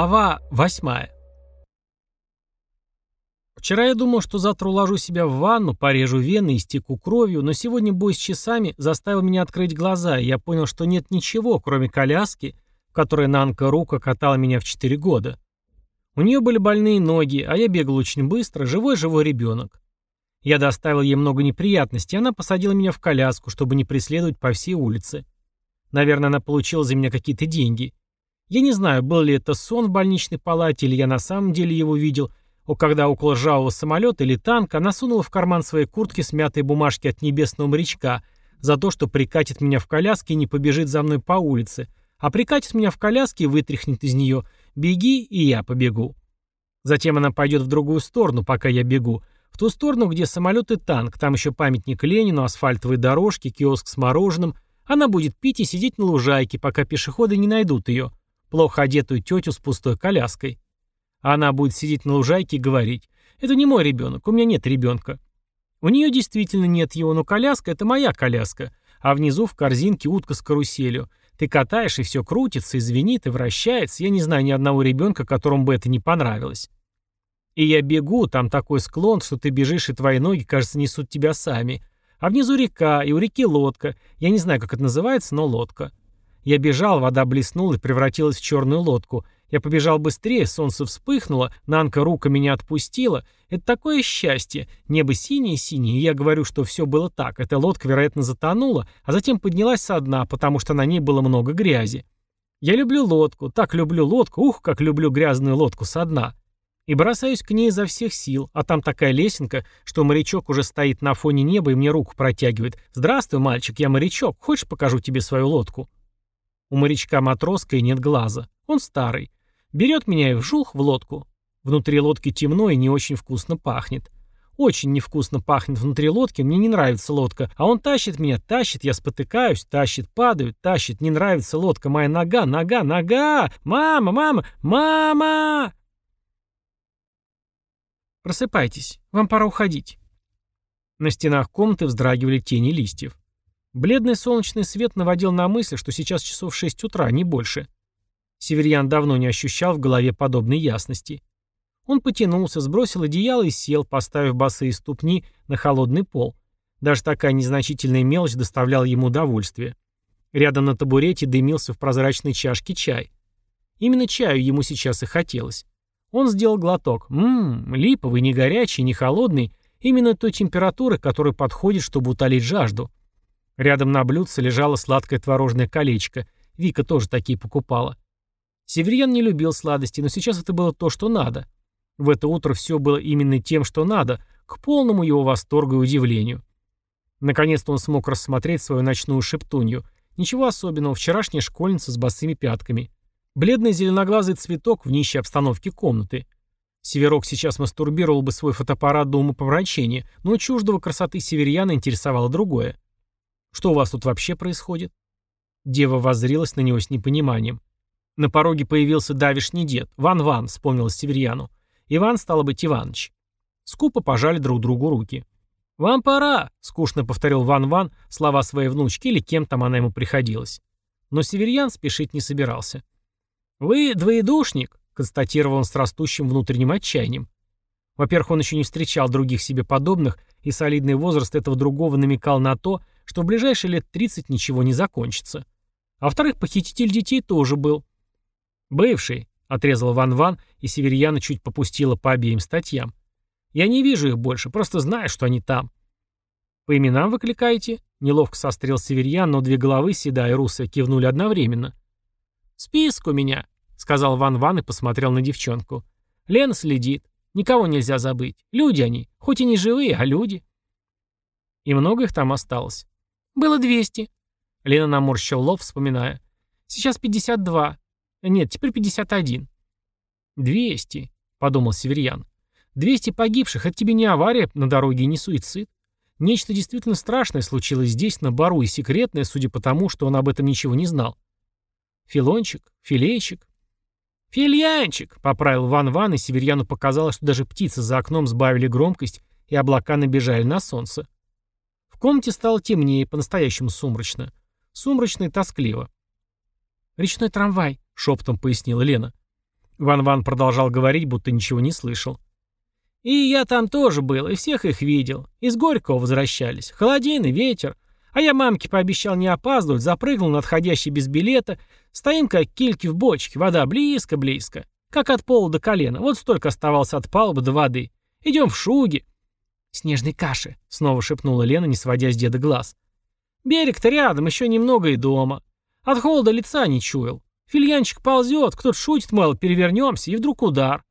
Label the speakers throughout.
Speaker 1: Глава восьмая Вчера я думал, что завтра уложу себя в ванну, порежу вены и стеку кровью, но сегодня бой с часами заставил меня открыть глаза, и я понял, что нет ничего, кроме коляски, в которой Нанка Рука катала меня в 4 года. У нее были больные ноги, а я бегал очень быстро, живой-живой ребенок. Я доставил ей много неприятностей, она посадила меня в коляску, чтобы не преследовать по всей улице. Наверное, она получила за меня какие-то деньги. Я не знаю, был ли это сон в больничной палате, или я на самом деле его видел, о, когда около ржавого самолета или танка она сунула в карман своей куртки смятые бумажки от небесного морячка за то, что прикатит меня в коляске и не побежит за мной по улице, а прикатит меня в коляске и вытряхнет из нее. «беги, и я побегу». Затем она пойдет в другую сторону, пока я бегу, в ту сторону, где самолет и танк, там еще памятник Ленину, асфальтовые дорожки, киоск с мороженым. Она будет пить и сидеть на лужайке, пока пешеходы не найдут ее, плохо одетую тетю с пустой коляской. Она будет сидеть на лужайке и говорить, «Это не мой ребенок, у меня нет ребенка». У нее действительно нет его, но коляска — это моя коляска, а внизу в корзинке утка с каруселью. Ты катаешь, и все крутится, и звенит, и вращается. Я не знаю ни одного ребенка, которому бы это не понравилось. И я бегу, там такой склон, что ты бежишь, и твои ноги, кажется, несут тебя сами. А внизу река, и у реки лодка. Я не знаю, как это называется, но лодка. Я бежал, вода блеснула и превратилась в черную лодку. Я побежал быстрее, солнце вспыхнуло, Нанка рука меня отпустила. Это такое счастье. Небо синее-синее, я говорю, что все было так. Эта лодка, вероятно, затонула, а затем поднялась со дна, потому что на ней было много грязи. Я люблю лодку, так люблю лодку, ух, как люблю грязную лодку со дна. И бросаюсь к ней изо всех сил, а там такая лесенка, что морячок уже стоит на фоне неба и мне руку протягивает. «Здравствуй, мальчик, я морячок, хочешь покажу тебе свою лодку?» У морячка матроска и нет глаза. Он старый. Берет меня и вжух в лодку. Внутри лодки темно и не очень вкусно пахнет. Очень невкусно пахнет внутри лодки, мне не нравится лодка. А он тащит меня, тащит, я спотыкаюсь, тащит, падаю, тащит, не нравится лодка, моя нога, нога, нога! Мама, мама, мама! Просыпайтесь, вам пора уходить. На стенах комнаты вздрагивали тени листьев. Бледный солнечный свет наводил на мысль, что сейчас часов 6 утра, не больше. Северьян давно не ощущал в голове подобной ясности. Он потянулся, сбросил одеяло и сел, поставив босые ступни на холодный пол. Даже такая незначительная мелочь доставляла ему удовольствие. Рядом на табурете дымился в прозрачной чашке чай. Именно чаю ему сейчас и хотелось. Он сделал глоток. Ммм, липовый, не горячий, не холодный. Именно той температуры, которая подходит, чтобы утолить жажду. Рядом на блюдце лежало сладкое творожное колечко. Вика тоже такие покупала. Северьян не любил сладости, но сейчас это было то, что надо. В это утро все было именно тем, что надо, к полному его восторгу и удивлению. Наконец-то он смог рассмотреть свою ночную шептунью. Ничего особенного, вчерашняя школьница с босыми пятками. Бледный зеленоглазый цветок в нищей обстановке комнаты. Северок сейчас мастурбировал бы свой фотоаппарат до умопомрачения, но чуждого красоты северьяна интересовало другое. «Что у вас тут вообще происходит?» Дева воззрилась на него с непониманием. На пороге появился давишний дед. Ван-Ван, вспомнилось Северьяну. Иван, стало быть, Иваныч. Скупо пожали друг другу руки. «Вам пора», — скучно повторил Ван-Ван слова своей внучки или кем там она ему приходилась. Но Северьян спешить не собирался. «Вы двоедушник», — констатировал он с растущим внутренним отчаянием. Во-первых, он еще не встречал других себе подобных, и солидный возраст этого другого намекал на то, что в ближайшие лет 30 ничего не закончится. А во-вторых, похититель детей тоже был. «Бывший», — отрезал Ван-Ван, и Северьяна чуть попустила по обеим статьям. «Я не вижу их больше, просто знаю, что они там». «По именам выкликаете?» — неловко сострел Северьян, но две головы, седая и русая, кивнули одновременно. «Список у меня», — сказал Ван-Ван и посмотрел на девчонку. «Лена следит. Никого нельзя забыть. Люди они. Хоть и не живые, а люди». И много их там осталось. «Было 200». Лена наморщил лоб, вспоминая. «Сейчас 52. Нет, теперь 51». «200», — подумал Северьян. «200 погибших — это тебе не авария на дороге и не суицид. Нечто действительно страшное случилось здесь, на бару, и секретное, судя по тому, что он об этом ничего не знал. Филончик, филейчик. «Фильянчик!» — поправил Ван-Ван, и Северьяну показалось, что даже птицы за окном сбавили громкость, и облака набежали на солнце комнате стало темнее, по-настоящему сумрачно. Сумрачно и тоскливо. «Речной трамвай», — шепотом пояснила Лена. Ван-Ван продолжал говорить, будто ничего не слышал. «И я там тоже был, и всех их видел. Из Горького возвращались. Холодин ветер. А я мамке пообещал не опаздывать, запрыгнул на отходящий без билета. Стоим как кильки в бочке, вода близко-близко. Как от пола до колена. Вот столько оставалось от палубы до воды. Идем в шуге. «Снежной каши», — снова шепнула Лена, не сводя с деда глаз. «Берег-то рядом, еще немного и дома. От холода лица не чуял. Фильянчик ползет, кто-то шутит, мало, перевернемся, и вдруг удар.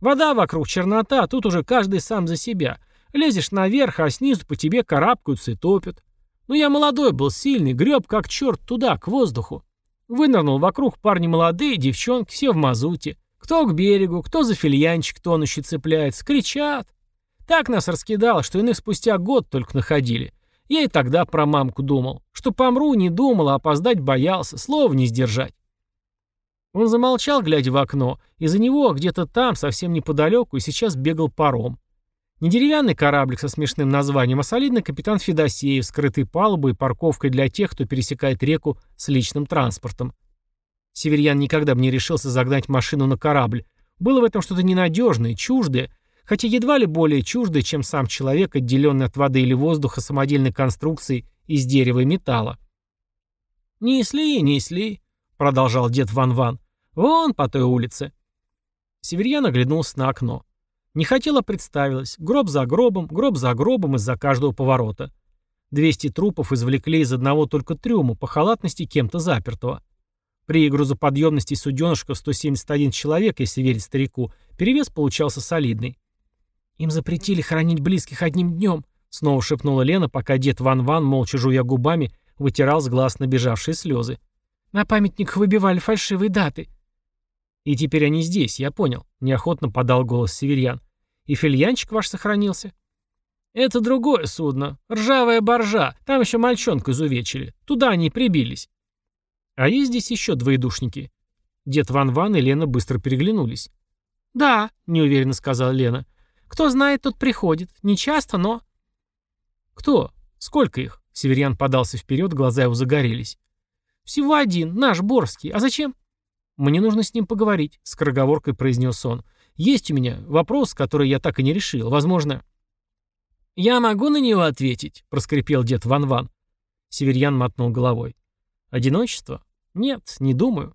Speaker 1: Вода вокруг, чернота, тут уже каждый сам за себя. Лезешь наверх, а снизу по тебе карабкаются и топят. Ну я молодой был, сильный, греб как черт туда, к воздуху. Вынырнул вокруг парни молодые, девчонки, все в мазуте. Кто к берегу, кто за фильянчик тонущий цепляется, кричат. Так нас раскидало, что иных спустя год только находили. Я и тогда про мамку думал. Что помру, не думал, а опоздать боялся, слова не сдержать. Он замолчал, глядя в окно, и за него где-то там, совсем неподалеку, и сейчас бегал паром. Не деревянный кораблик со смешным названием, а солидный капитан Федосеев, скрытый палубой и парковкой для тех, кто пересекает реку с личным транспортом. Северьян никогда бы не решился загнать машину на корабль. Было в этом что-то ненадежное, чуждое, хотя едва ли более чуждое, чем сам человек, отделенный от воды или воздуха самодельной конструкцией из дерева и металла. «Несли, несли», — продолжал дед Ван-Ван. «Вон по той улице». Северьян оглянулся на окно. Не хотела представилась. Гроб за гробом, гроб за гробом из-за каждого поворота. Двести трупов извлекли из одного только трюма, по халатности кем-то запертого. При грузоподъемности суденышка 171 человек, если верить старику, перевес получался солидный. «Им запретили хоронить близких одним днем», — снова шепнула Лена, пока дед Ван-Ван, молча жуя губами, вытирал с глаз набежавшие слезы. «На памятниках выбивали фальшивые даты». «И теперь они здесь, я понял», — неохотно подал голос северян. «И фильянчик ваш сохранился?» «Это другое судно. Ржавая боржа. Там еще мальчонку изувечили. Туда они прибились». А есть здесь еще двоедушники? Дед Ван-Ван и Лена быстро переглянулись. «Да», — неуверенно сказала Лена. «Кто знает, тот приходит. Не часто, но...» «Кто? Сколько их?» Северян подался вперед, глаза его загорелись. «Всего один, наш Борский. А зачем?» «Мне нужно с ним поговорить», — скороговоркой произнес он. «Есть у меня вопрос, который я так и не решил. Возможно...» «Я могу на него ответить», — проскрипел дед Ван-Ван. Северьян мотнул головой. Одиночество? Нет, не думаю.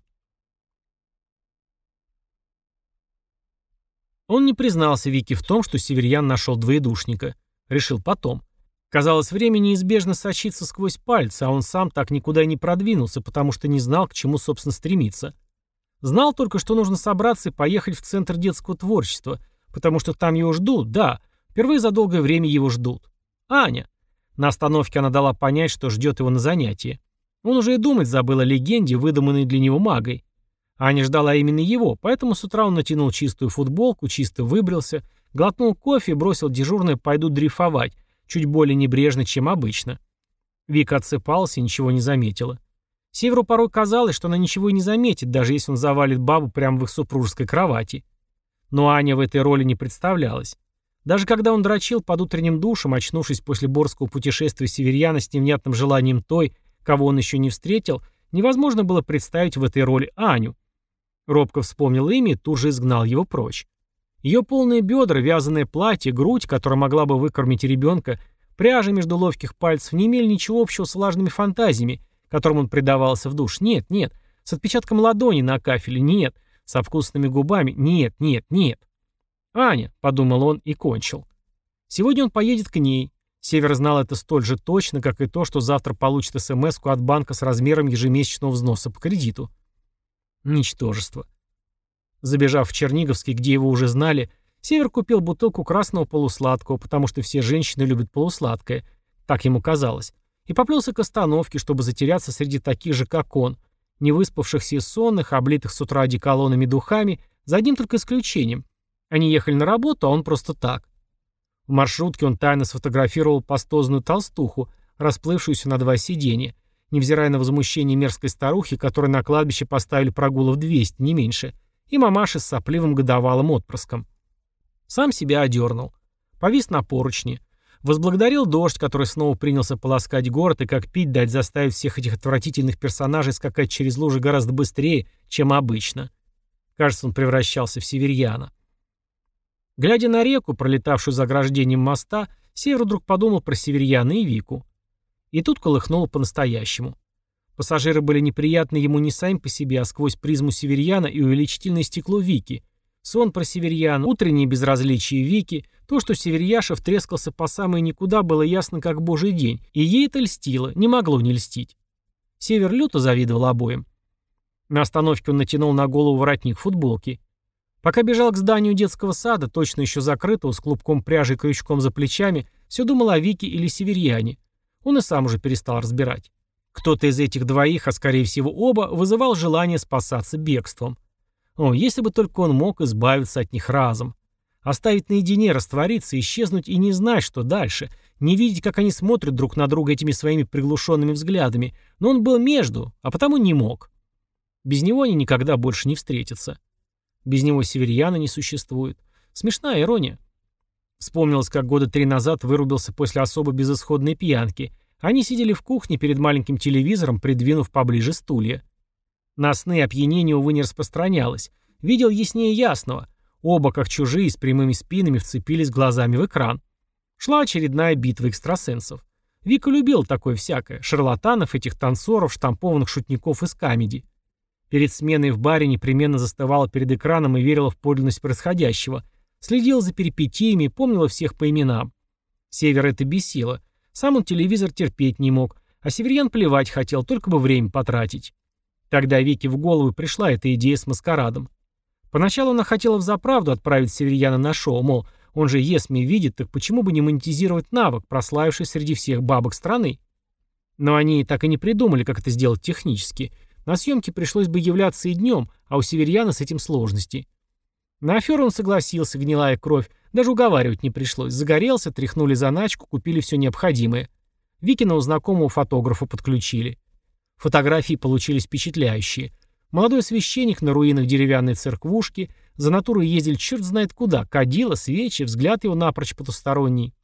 Speaker 1: Он не признался Вике в том, что Северьян нашел двоедушника. Решил потом. Казалось, время неизбежно сочится сквозь пальцы, а он сам так никуда и не продвинулся, потому что не знал, к чему, собственно, стремиться. Знал только, что нужно собраться и поехать в Центр детского творчества, потому что там его ждут, да, впервые за долгое время его ждут. Аня. На остановке она дала понять, что ждет его на занятии. Он уже и думать забыл о легенде, выдуманной для него магой. Аня ждала именно его, поэтому с утра он натянул чистую футболку, чисто выбрился, глотнул кофе и бросил дежурное «пойду дрейфовать», чуть более небрежно, чем обычно. Вика отсыпалась и ничего не заметила. Северу порой казалось, что она ничего и не заметит, даже если он завалит бабу прямо в их супружеской кровати. Но Аня в этой роли не представлялась. Даже когда он дрочил под утренним душем, очнувшись после борского путешествия северяна с невнятным желанием той, кого он еще не встретил, невозможно было представить в этой роли Аню. Робко вспомнил имя и тут же изгнал его прочь. Ее полные бедра, вязаное платье, грудь, которая могла бы выкормить ребенка, пряжа между ловких пальцев не имели ничего общего с влажными фантазиями, которым он предавался в душ. Нет, нет. С отпечатком ладони на кафеле. Нет. С обкусанными губами. Нет, нет, нет. «Аня», — подумал он и кончил. Сегодня он поедет к ней, Север знал это столь же точно, как и то, что завтра получит смс от банка с размером ежемесячного взноса по кредиту. Ничтожество. Забежав в Черниговский, где его уже знали, Север купил бутылку красного полусладкого, потому что все женщины любят полусладкое, так ему казалось, и поплелся к остановке, чтобы затеряться среди таких же, как он, не выспавшихся и сонных, облитых с утра одеколонами духами, за одним только исключением. Они ехали на работу, а он просто так. В маршрутке он тайно сфотографировал пастозную толстуху, расплывшуюся на два сиденья, невзирая на возмущение мерзкой старухи, которой на кладбище поставили прогулов 200, не меньше, и мамаши с сопливым годовалым отпрыском. Сам себя одернул. Повис на поручни. Возблагодарил дождь, который снова принялся полоскать город и как пить дать заставить всех этих отвратительных персонажей скакать через лужи гораздо быстрее, чем обычно. Кажется, он превращался в северьяна. Глядя на реку, пролетавшую за ограждением моста, Север вдруг подумал про северьяна и Вику. И тут колыхнуло по-настоящему. Пассажиры были неприятны ему не сами по себе, а сквозь призму северьяна и увеличительное стекло Вики. Сон про северьяна, утреннее безразличие Вики, то, что Северьяшев трескался по самой никуда, было ясно как божий день, и ей это льстило, не могло не льстить. Север люто завидовал обоим. На остановке он натянул на голову воротник футболки. Пока бежал к зданию детского сада, точно еще закрытого, с клубком пряжи и крючком за плечами, все думал о Вике или Северьяне. Он и сам уже перестал разбирать. Кто-то из этих двоих, а скорее всего оба, вызывал желание спасаться бегством. О, если бы только он мог избавиться от них разом. Оставить наедине, раствориться, исчезнуть и не знать, что дальше. Не видеть, как они смотрят друг на друга этими своими приглушенными взглядами. Но он был между, а потому не мог. Без него они никогда больше не встретятся. Без него северьяна не существует. Смешная ирония. Вспомнилось, как года три назад вырубился после особо безысходной пьянки. Они сидели в кухне перед маленьким телевизором, придвинув поближе стулья. На сны опьянение, увы, не распространялось. Видел яснее ясного. Оба, как чужие, с прямыми спинами вцепились глазами в экран. Шла очередная битва экстрасенсов. Вика любил такое всякое. Шарлатанов, этих танцоров, штампованных шутников из камеди. Перед сменой в баре непременно застывала перед экраном и верила в подлинность происходящего. Следила за перипетиями помнила всех по именам. Север это бесило. Сам он телевизор терпеть не мог, а Северьян плевать хотел, только бы время потратить. Тогда Вике в голову пришла эта идея с маскарадом. Поначалу она хотела взаправду отправить Северьяна на шоу, мол, он же Есми видит, так почему бы не монетизировать навык, прославивший среди всех бабок страны? Но они так и не придумали, как это сделать технически – на съемке пришлось бы являться и днем, а у Северьяна с этим сложности. На аферу он согласился, гнилая кровь. Даже уговаривать не пришлось. Загорелся, тряхнули заначку, купили все необходимое. Викина знакомого фотографа подключили. Фотографии получились впечатляющие. Молодой священник на руинах деревянной церквушки, за натурой ездили черт знает куда, кадила, свечи, взгляд его напрочь потусторонний.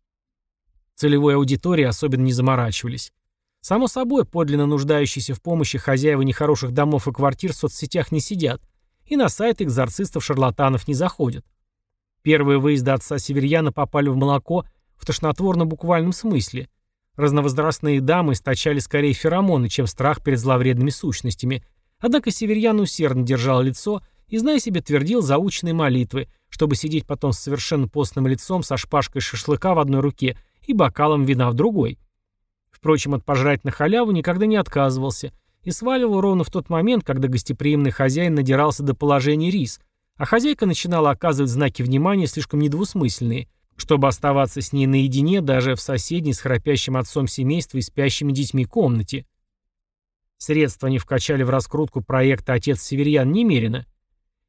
Speaker 1: Целевой аудитории особенно не заморачивались. Само собой, подлинно нуждающиеся в помощи хозяева нехороших домов и квартир в соцсетях не сидят, и на сайт экзорцистов-шарлатанов не заходят. Первые выезды отца Северьяна попали в молоко в тошнотворно-буквальном смысле. Разновозрастные дамы источали скорее феромоны, чем страх перед зловредными сущностями. Однако Северьян усердно держал лицо и, зная себе, твердил заученные молитвы, чтобы сидеть потом с совершенно постным лицом, со шпажкой шашлыка в одной руке и бокалом вина в другой. Впрочем, от пожрать на халяву никогда не отказывался и сваливал ровно в тот момент, когда гостеприимный хозяин надирался до положения рис, а хозяйка начинала оказывать знаки внимания слишком недвусмысленные, чтобы оставаться с ней наедине даже в соседней с храпящим отцом семейства и спящими детьми комнате. Средства они вкачали в раскрутку проекта «Отец Северьян» немерено.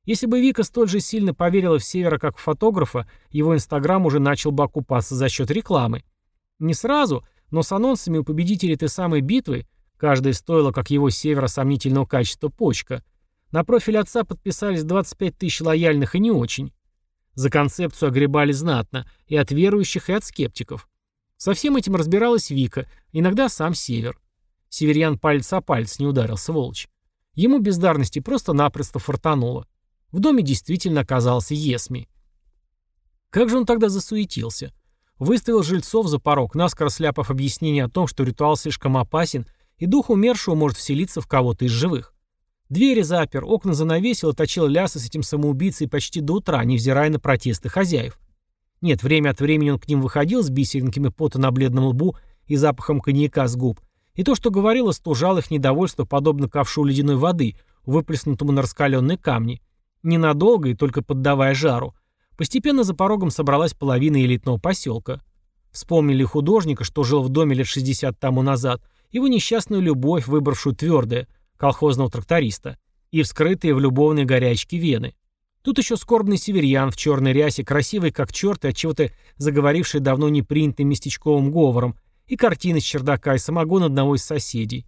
Speaker 1: Если бы Вика столь же сильно поверила в Севера как в фотографа, его Инстаграм уже начал бы окупаться за счет рекламы. Не сразу, но с анонсами у победителей этой самой битвы, каждая стоила, как его севера, сомнительного качества почка, на профиль отца подписались 25 тысяч лояльных и не очень. За концепцию огребали знатно, и от верующих, и от скептиков. Со всем этим разбиралась Вика, иногда сам Север. Северьян палец о палец не ударил, сволочь. Ему бездарности просто-напросто фортануло. В доме действительно оказался Есми. Как же он тогда засуетился? Выставил жильцов за порог, наскоро сляпав объяснение о том, что ритуал слишком опасен, и дух умершего может вселиться в кого-то из живых. Двери запер, окна занавесил и точил лясы с этим самоубийцей почти до утра, невзирая на протесты хозяев. Нет, время от времени он к ним выходил с бисеринками пота на бледном лбу и запахом коньяка с губ, и то, что говорило, стужало их недовольство, подобно ковшу ледяной воды, выплеснутому на раскаленные камни. Ненадолго и только поддавая жару, Постепенно за порогом собралась половина элитного поселка. Вспомнили художника, что жил в доме лет 60 тому назад, его несчастную любовь, выбравшую твердое, колхозного тракториста, и вскрытые в любовной горячке вены. Тут еще скорбный северьян в черной рясе, красивый как черт и отчего-то заговоривший давно не принятым местечковым говором, и картины с чердака и самогон одного из соседей.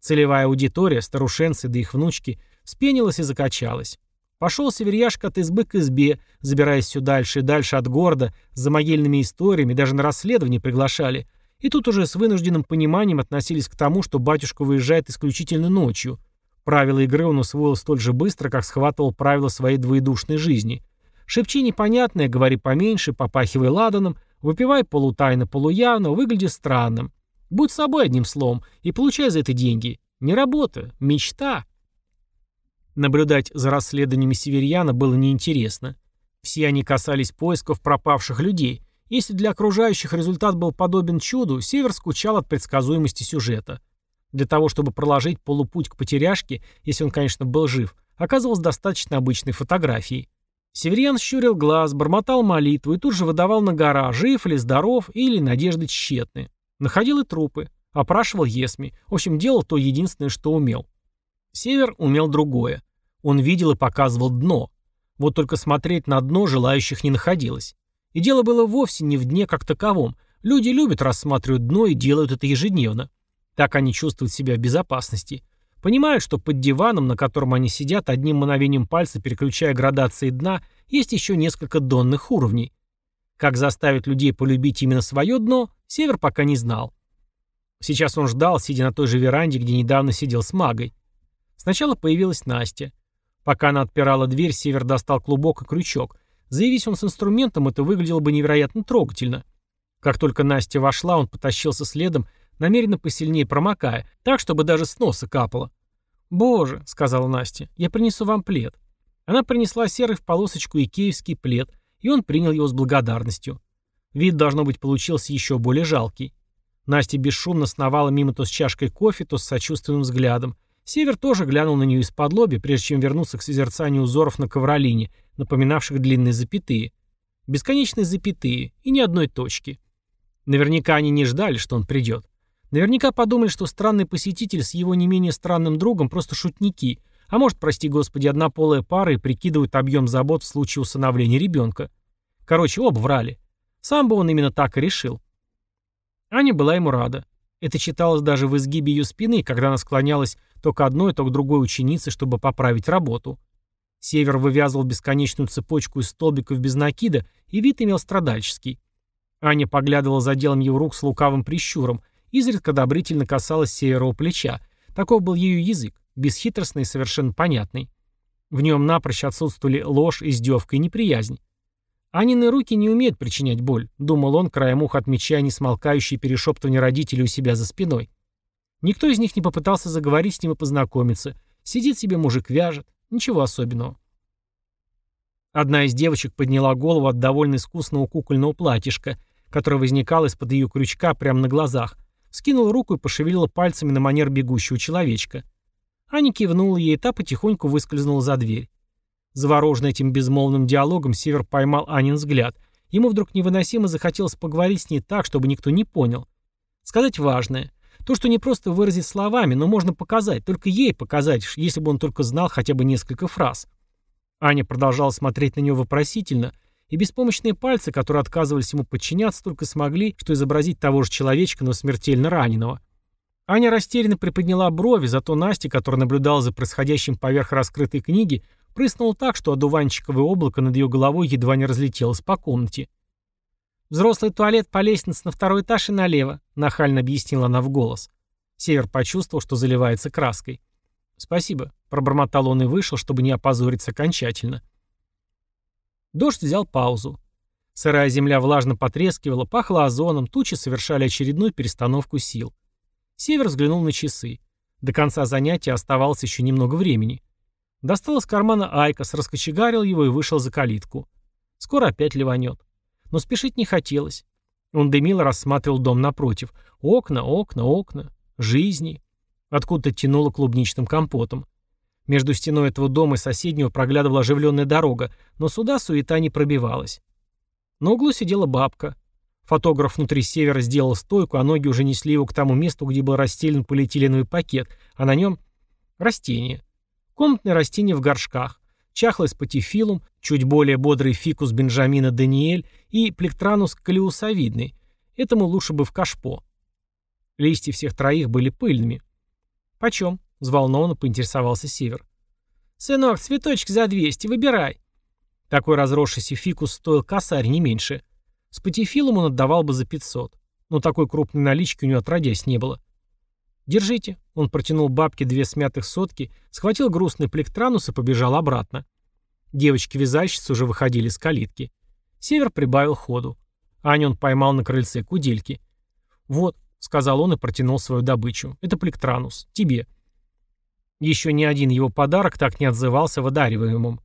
Speaker 1: Целевая аудитория, старушенцы да их внучки, вспенилась и закачалась. Пошел северяшка от избы к избе, забираясь все дальше и дальше от города, за могильными историями, даже на расследование приглашали. И тут уже с вынужденным пониманием относились к тому, что батюшка выезжает исключительно ночью. Правила игры он усвоил столь же быстро, как схватывал правила своей двоедушной жизни. Шепчи непонятное, говори поменьше, попахивай ладаном, выпивай полутайно, полуявно, выгляди странным. Будь собой одним словом и получай за это деньги. Не работа, мечта. Наблюдать за расследованиями Северьяна было неинтересно. Все они касались поисков пропавших людей. Если для окружающих результат был подобен чуду, Север скучал от предсказуемости сюжета. Для того, чтобы проложить полупуть к потеряшке, если он, конечно, был жив, оказалось достаточно обычной фотографии. Северьян щурил глаз, бормотал молитву и тут же выдавал на гора, жив ли, здоров или надежды тщетны. Находил и трупы, опрашивал Есми, в общем, делал то единственное, что умел. Север умел другое. Он видел и показывал дно. Вот только смотреть на дно желающих не находилось. И дело было вовсе не в дне как таковом. Люди любят рассматривать дно и делают это ежедневно. Так они чувствуют себя в безопасности. Понимают, что под диваном, на котором они сидят, одним мановением пальца переключая градации дна, есть еще несколько донных уровней. Как заставить людей полюбить именно свое дно, Север пока не знал. Сейчас он ждал, сидя на той же веранде, где недавно сидел с магой. Сначала появилась Настя. Пока она отпирала дверь, Север достал клубок и крючок. Заявись он с инструментом, это выглядело бы невероятно трогательно. Как только Настя вошла, он потащился следом, намеренно посильнее промокая, так, чтобы даже с носа капало. «Боже», — сказала Настя, — «я принесу вам плед». Она принесла серый в полосочку икеевский плед, и он принял его с благодарностью. Вид, должно быть, получился еще более жалкий. Настя бесшумно сновала мимо то с чашкой кофе, то с сочувственным взглядом, Север тоже глянул на нее из-под лоби, прежде чем вернуться к созерцанию узоров на ковролине, напоминавших длинные запятые. Бесконечные запятые и ни одной точки. Наверняка они не ждали, что он придет. Наверняка подумали, что странный посетитель с его не менее странным другом просто шутники, а может, прости господи, однополая пара и прикидывают объем забот в случае усыновления ребенка. Короче, оба врали. Сам бы он именно так и решил. Аня была ему рада. Это читалось даже в изгибе ее спины, когда она склонялась то к одной, то к другой ученице, чтобы поправить работу. Север вывязывал бесконечную цепочку из столбиков без накида, и вид имел страдальческий. Аня поглядывала за делом его рук с лукавым прищуром, изредка одобрительно касалась Северова плеча. Таков был ее язык, бесхитростный и совершенно понятный. В нем напрочь отсутствовали ложь, издевка и неприязнь. Анины руки не умеют причинять боль, думал он, краем уха отмечая несмолкающие перешептывания родителей у себя за спиной. Никто из них не попытался заговорить с ним и познакомиться. Сидит себе мужик вяжет. Ничего особенного. Одна из девочек подняла голову от довольно искусного кукольного платьишка, которое возникало из-под ее крючка прямо на глазах, скинула руку и пошевелила пальцами на манер бегущего человечка. Аня кивнула ей, и та потихоньку выскользнула за дверь. Завороженный этим безмолвным диалогом, Север поймал Анин взгляд. Ему вдруг невыносимо захотелось поговорить с ней так, чтобы никто не понял. Сказать важное. То, что не просто выразить словами, но можно показать, только ей показать, если бы он только знал хотя бы несколько фраз. Аня продолжала смотреть на него вопросительно, и беспомощные пальцы, которые отказывались ему подчиняться, только смогли, что изобразить того же человечка, но смертельно раненого. Аня растерянно приподняла брови, зато Настя, которая наблюдала за происходящим поверх раскрытой книги, прыснула так, что одуванчиковое облако над ее головой едва не разлетелось по комнате. «Взрослый туалет по лестнице на второй этаж и налево», — нахально объяснила она в голос. Север почувствовал, что заливается краской. «Спасибо», — пробормотал он и вышел, чтобы не опозориться окончательно. Дождь взял паузу. Сырая земля влажно потрескивала, пахла озоном, тучи совершали очередную перестановку сил. Север взглянул на часы. До конца занятия оставалось еще немного времени. Достал из кармана Айкос, раскочегарил его и вышел за калитку. Скоро опять ливанет. Но спешить не хотелось. Он дымил рассматривал дом напротив. Окна, окна, окна. Жизни. Откуда-то тянуло клубничным компотом. Между стеной этого дома и соседнего проглядывала оживленная дорога, но сюда суета не пробивалась. На углу сидела бабка. Фотограф внутри севера сделал стойку, а ноги уже несли его к тому месту, где был расстелен полиэтиленовый пакет, а на нем растение. Комнатные растения в горшках чахлый спатифилум, чуть более бодрый фикус Бенджамина Даниэль и плектранус калиусовидный. Этому лучше бы в кашпо. Листья всех троих были пыльными. «Почем?» — взволнованно поинтересовался Север. «Сынок, цветочек за 200, выбирай». Такой разросшийся фикус стоил косарь, не меньше. С патифилом он отдавал бы за 500. Но такой крупной налички у него отродясь не было. «Держите», — Он протянул бабке две смятых сотки, схватил грустный плектранус и побежал обратно. Девочки-вязальщицы уже выходили с калитки. Север прибавил ходу. Аню он поймал на крыльце кудельки. «Вот», — сказал он и протянул свою добычу, — «это плектранус. Тебе». Еще ни один его подарок так не отзывался в одариваемом.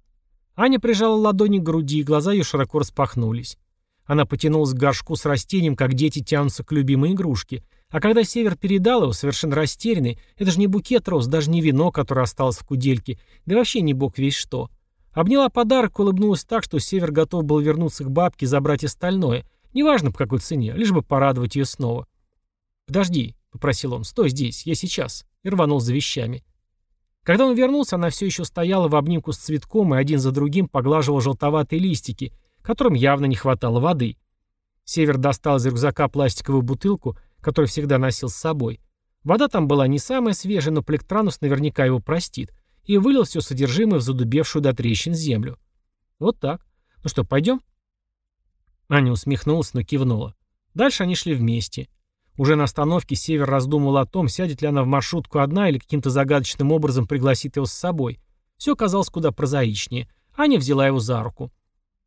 Speaker 1: Аня прижала ладони к груди, и глаза ее широко распахнулись. Она потянулась к горшку с растением, как дети тянутся к любимой игрушке. А когда Север передал его, совершенно растерянный, это же не букет роз, даже не вино, которое осталось в кудельке, да вообще не бог весь что. Обняла подарок, улыбнулась так, что Север готов был вернуться к бабке и забрать остальное, неважно по какой цене, лишь бы порадовать ее снова. «Подожди», — попросил он, — «стой здесь, я сейчас», и рванул за вещами. Когда он вернулся, она все еще стояла в обнимку с цветком и один за другим поглаживала желтоватые листики, которым явно не хватало воды. Север достал из рюкзака пластиковую бутылку, которую всегда носил с собой. Вода там была не самая свежая, но Плектранус наверняка его простит, и вылил все содержимое в задубевшую до трещин землю. Вот так. Ну что, пойдем? Аня усмехнулась, но кивнула. Дальше они шли вместе. Уже на остановке Север раздумывал о том, сядет ли она в маршрутку одна или каким-то загадочным образом пригласит его с собой. Все казалось куда прозаичнее. Аня взяла его за руку.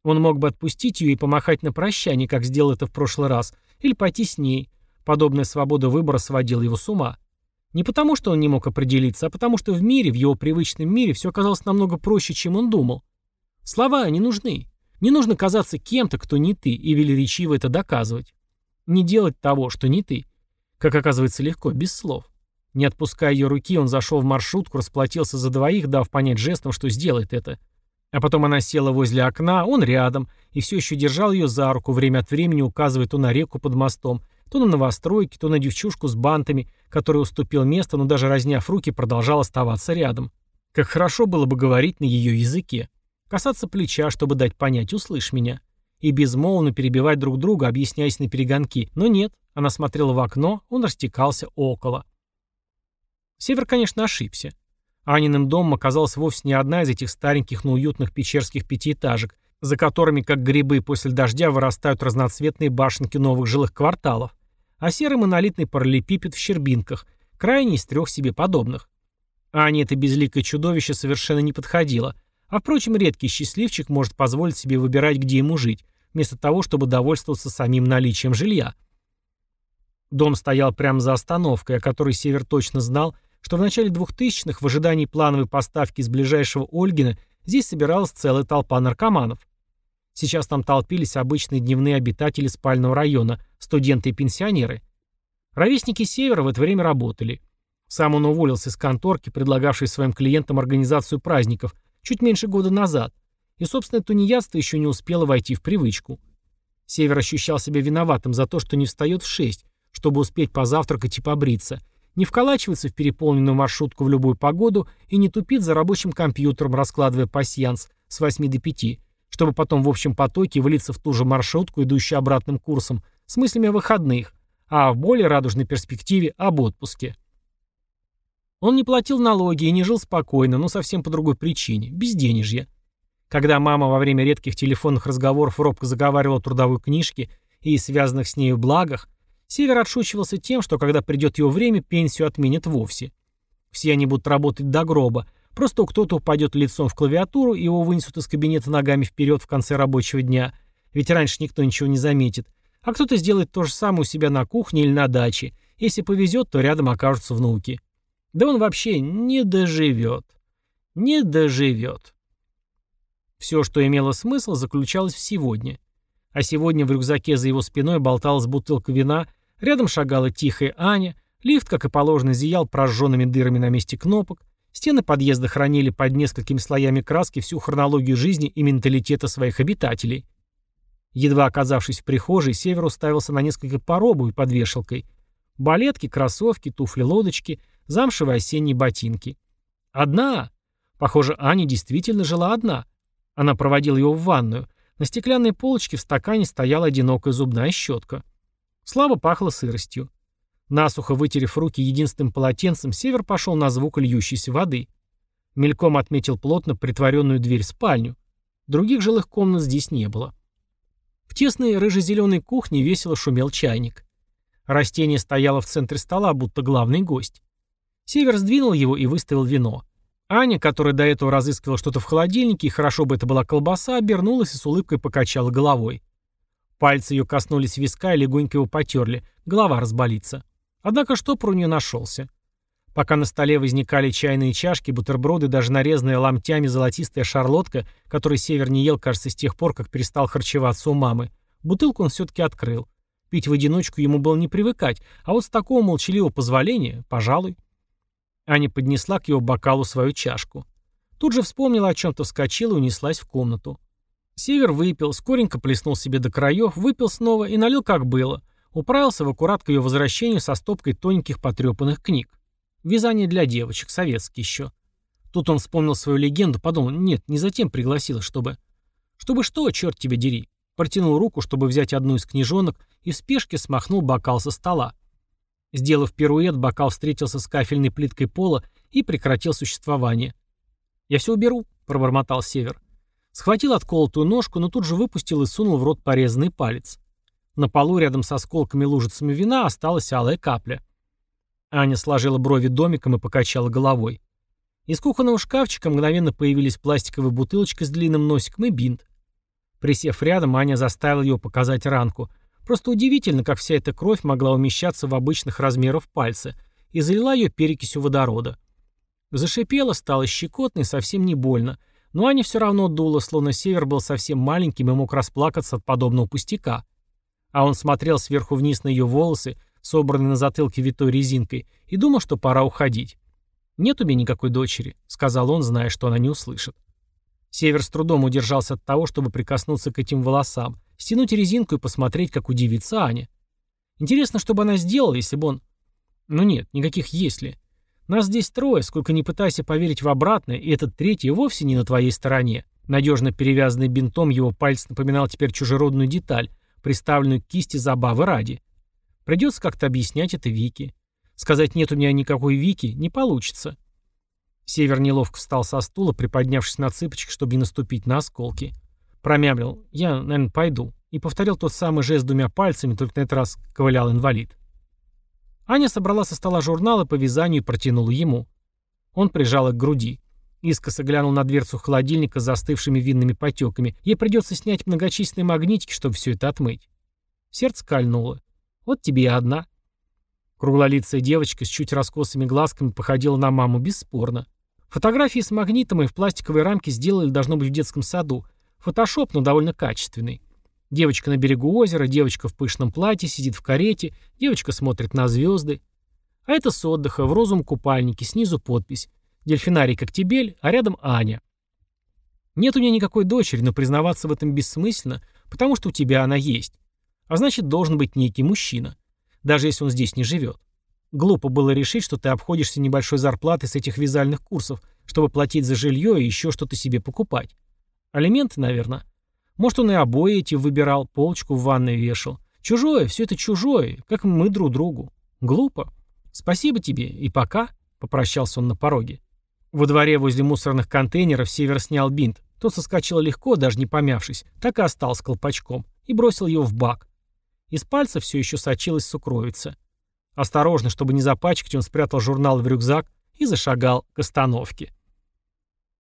Speaker 1: Он мог бы отпустить ее и помахать на прощание, как сделал это в прошлый раз, или пойти с ней. Подобная свобода выбора сводила его с ума. Не потому, что он не мог определиться, а потому, что в мире, в его привычном мире, все оказалось намного проще, чем он думал. Слова не нужны. Не нужно казаться кем-то, кто не ты, и велеречиво это доказывать. Не делать того, что не ты. Как оказывается легко, без слов. Не отпуская ее руки, он зашел в маршрутку, расплатился за двоих, дав понять жестом, что сделает это. А потом она села возле окна, он рядом, и все еще держал ее за руку, время от времени указывая то на реку под мостом, то на новостройки, то на девчушку с бантами, который уступил место, но даже разняв руки, продолжал оставаться рядом. Как хорошо было бы говорить на ее языке. Касаться плеча, чтобы дать понять «услышь меня». И безмолвно перебивать друг друга, объясняясь на перегонки. Но нет, она смотрела в окно, он растекался около. Север, конечно, ошибся. Аниным домом оказалась вовсе не одна из этих стареньких, но уютных печерских пятиэтажек, за которыми, как грибы после дождя, вырастают разноцветные башенки новых жилых кварталов, а серый монолитный параллелепипед в щербинках, крайний из трех себе подобных. Ане это безликое чудовище совершенно не подходило, а, впрочем, редкий счастливчик может позволить себе выбирать, где ему жить, вместо того, чтобы довольствоваться самим наличием жилья. Дом стоял прямо за остановкой, о которой Север точно знал, что в начале 2000-х в ожидании плановой поставки из ближайшего Ольгина здесь собиралась целая толпа наркоманов. Сейчас там толпились обычные дневные обитатели спального района, студенты и пенсионеры. Ровесники Севера в это время работали. Сам он уволился из конторки, предлагавшей своим клиентам организацию праздников, чуть меньше года назад, и, собственно, тунеядство еще не успело войти в привычку. Север ощущал себя виноватым за то, что не встает в 6, чтобы успеть позавтракать и побриться – не вколачивается в переполненную маршрутку в любую погоду и не тупит за рабочим компьютером, раскладывая пасьянс с 8 до 5, чтобы потом в общем потоке влиться в ту же маршрутку, идущую обратным курсом, с мыслями о выходных, а в более радужной перспективе об отпуске. Он не платил налоги и не жил спокойно, но совсем по другой причине – безденежье. Когда мама во время редких телефонных разговоров робко заговаривала трудовой книжке и связанных с нею благах, Север отшучивался тем, что когда придет его время, пенсию отменят вовсе. Все они будут работать до гроба. Просто кто-то упадет лицом в клавиатуру, и его вынесут из кабинета ногами вперед в конце рабочего дня. Ведь раньше никто ничего не заметит. А кто-то сделает то же самое у себя на кухне или на даче. Если повезет, то рядом окажутся внуки. Да он вообще не доживет. Не доживет. Все, что имело смысл, заключалось в сегодня. А сегодня в рюкзаке за его спиной болталась бутылка вина Рядом шагала тихая Аня, лифт, как и положено, зиял прожженными дырами на месте кнопок, стены подъезда хранили под несколькими слоями краски всю хронологию жизни и менталитета своих обитателей. Едва оказавшись в прихожей, Север уставился на несколько пар обуви под вешалкой. Балетки, кроссовки, туфли-лодочки, замшевые осенние ботинки. Одна! Похоже, Аня действительно жила одна. Она проводила его в ванную. На стеклянной полочке в стакане стояла одинокая зубная щетка. Слабо пахло сыростью. Насухо вытерев руки единственным полотенцем, Север пошел на звук льющейся воды. Мельком отметил плотно притворенную дверь в спальню. Других жилых комнат здесь не было. В тесной рыже-зеленой кухне весело шумел чайник. Растение стояло в центре стола, будто главный гость. Север сдвинул его и выставил вино. Аня, которая до этого разыскивала что-то в холодильнике, и хорошо бы это была колбаса, обернулась и с улыбкой покачала головой. Пальцы ее коснулись виска и легонько его потерли. Голова разболится. Однако штопор у нее нашелся. Пока на столе возникали чайные чашки, бутерброды, даже нарезанная ломтями золотистая шарлотка, которую Север не ел, кажется, с тех пор, как перестал харчеваться у мамы, бутылку он все-таки открыл. Пить в одиночку ему было не привыкать, а вот с такого молчаливого позволения, пожалуй. Аня поднесла к его бокалу свою чашку. Тут же вспомнила о чем-то, вскочила и унеслась в комнату. Север выпил, скоренько плеснул себе до краев, выпил снова и налил как было. Управился в аккурат к ее возвращению со стопкой тоненьких потрепанных книг. Вязание для девочек, советский еще. Тут он вспомнил свою легенду, подумал, нет, не затем пригласила, чтобы... Чтобы что, черт тебя дери. Протянул руку, чтобы взять одну из книжонок, и в спешке смахнул бокал со стола. Сделав пируэт, бокал встретился с кафельной плиткой пола и прекратил существование. «Я все уберу», — пробормотал Север. Схватил отколотую ножку, но тут же выпустил и сунул в рот порезанный палец. На полу рядом со осколками лужицами вина осталась алая капля. Аня сложила брови домиком и покачала головой. Из кухонного шкафчика мгновенно появились пластиковая бутылочка с длинным носиком и бинт. Присев рядом, Аня заставила ее показать ранку. Просто удивительно, как вся эта кровь могла умещаться в обычных размерах пальца, и залила ее перекисью водорода. Зашипела, стало щекотно и совсем не больно, но Аня все равно дула, словно север был совсем маленьким и мог расплакаться от подобного пустяка. А он смотрел сверху вниз на ее волосы, собранные на затылке витой резинкой, и думал, что пора уходить. «Нет у меня никакой дочери», — сказал он, зная, что она не услышит. Север с трудом удержался от того, чтобы прикоснуться к этим волосам, стянуть резинку и посмотреть, как удивится Аня. Интересно, что бы она сделала, если бы он... Ну нет, никаких «если». Нас здесь трое, сколько не пытайся поверить в обратное, и этот третий вовсе не на твоей стороне. Надежно перевязанный бинтом его палец напоминал теперь чужеродную деталь, приставленную к кисти забавы ради. Придется как-то объяснять это Вике. Сказать «нет у меня никакой Вики» не получится. Север неловко встал со стула, приподнявшись на цыпочки, чтобы не наступить на осколки. Промямлил «Я, наверное, пойду» и повторил тот самый жест двумя пальцами, только на этот раз ковылял инвалид. Аня собрала со стола журналы по вязанию и протянула ему. Он прижал их к груди. Искоса глянул на дверцу холодильника с застывшими винными потеками. Ей придется снять многочисленные магнитики, чтобы все это отмыть. Сердце кольнуло. Вот тебе и одна. Круглолицая девочка с чуть раскосыми глазками походила на маму, бесспорно. Фотографии с магнитом и в пластиковой рамке сделали, должно быть, в детском саду. Фотошоп, но довольно качественный. Девочка на берегу озера, девочка в пышном платье, сидит в карете, девочка смотрит на звезды. А это с отдыха, в розовом купальнике, снизу подпись. Дельфинарий Коктебель, а рядом Аня. Нет у меня никакой дочери, но признаваться в этом бессмысленно, потому что у тебя она есть. А значит, должен быть некий мужчина. Даже если он здесь не живет. Глупо было решить, что ты обходишься небольшой зарплатой с этих вязальных курсов, чтобы платить за жилье и еще что-то себе покупать. Алименты, наверное. Может, он и обои эти выбирал, полочку в ванной вешал. Чужое, все это чужое, как мы друг другу. Глупо. Спасибо тебе и пока, попрощался он на пороге. Во дворе возле мусорных контейнеров Север снял бинт. Тот соскочил легко, даже не помявшись, так и остался колпачком, и бросил его в бак. Из пальца все еще сочилась сукровица. Осторожно, чтобы не запачкать, он спрятал журнал в рюкзак и зашагал к остановке.